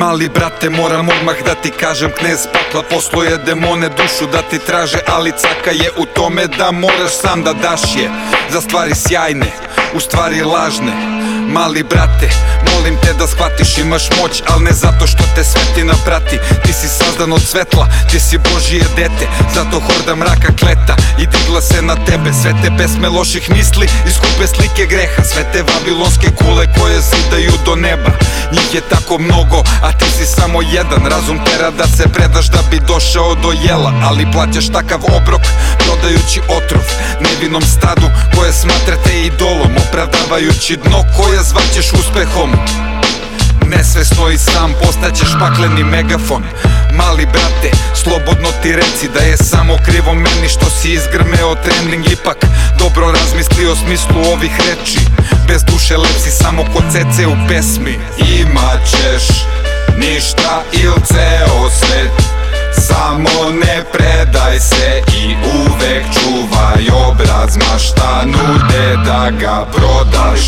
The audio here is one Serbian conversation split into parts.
Mali brate moram odmah da ti kažem Knez pakla posluje demone dušu da ti traže Ali caka je u tome da moraš sam da daš je Za stvari sjajne, u stvari lažne. Mali brate, molim te da shvatiš imaš moć Al ne zato što te svetina prati. Ti si sazdan od svetla, ti si Božije dete Zato horda mraka kleta i digla se na tebe. Sve te pesme loših misli i skupe slike greha Sve te vabilonske kule koje zidaju do neba. Njih je tako mnogo, a ti si samo jedan. Razum tera da se predaš da bi došao do jela. Ali plaćaš takav obrok, prodajući otrov Nevinom stadu koje smatrate idolom Opravdavajući dno koje zvaćeš uspehom. Nesvesno i sam postaćeš pakleni megafon. Mali brate, slobodno ti reci da je samo krivo meni što si izgrmeo trending Ipak dobro razmisli o smislu ovih reči Bez duše lep si samo kod cece u pesmi. Imaćeš ništa il ceo svet Samo ne predaj se i uvek čuvaj obraz Ma šta nude da ga prodaš.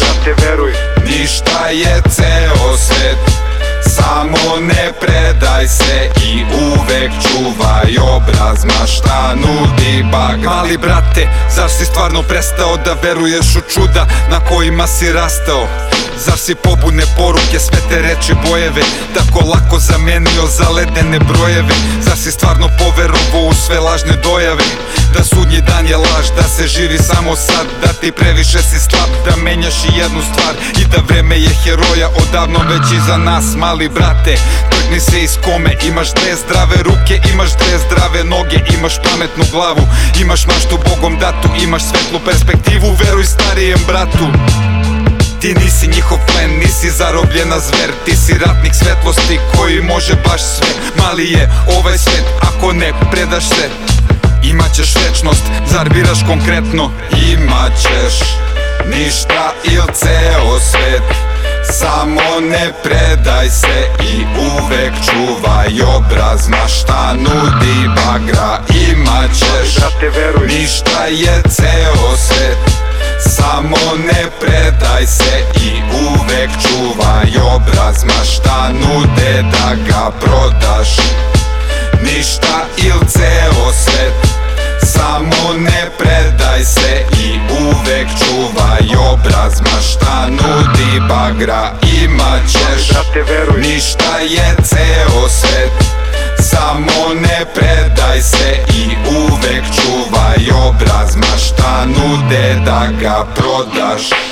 Ništa je ceo svet Samo ne predaj se i uvek čuvaj obraz Ma šta nudi bagra Mali brate, zar si stvarno prestao da veruješ u čuda Na kojima si rastao Zar si pobune poruke, sve te reči bojeve? Tako lako zamenio za ledene brojeve. Zar si stvarno poverovo u sve lažne dojave? Da sudnji dan je laž, da se živi samo sad Da ti previše si slab, da menjaš i jednu stvar. I da vreme je heroja odavno već iza nas Mali brate, trgni se iz kome Imaš dve zdrave ruke, imaš dve zdrave noge Imaš pametnu glavu, imaš maštu bogom datu Imaš svetlu perspektivu, veruj starijem bratu ti nisi njihov plen, nisi zarobljena zver. Ti si ratnik svetlosti koji može baš sve. Mali je ovaj svet, ako ne predaš se. Imaćeš večnost, zar biraš konkretno? Imaćeš ništa il ceo svet. Samo ne predaj se i uvek čuvaj obraz. Ma šta nudi bagra imaćeš. Veruj Ništa je ceo svet. Samo ne predaj se i uvek čuvaj obraz Ma šta nude da ga prodaš. Ništa il ceo svet Samo ne predaj se i uvek čuvaj obraz Ma šta nudi bagra imaćeš veruj Ništa je ceo svet Samo ne predaj se i uvek čuvaj obraz Ma šta nude da ga prodaš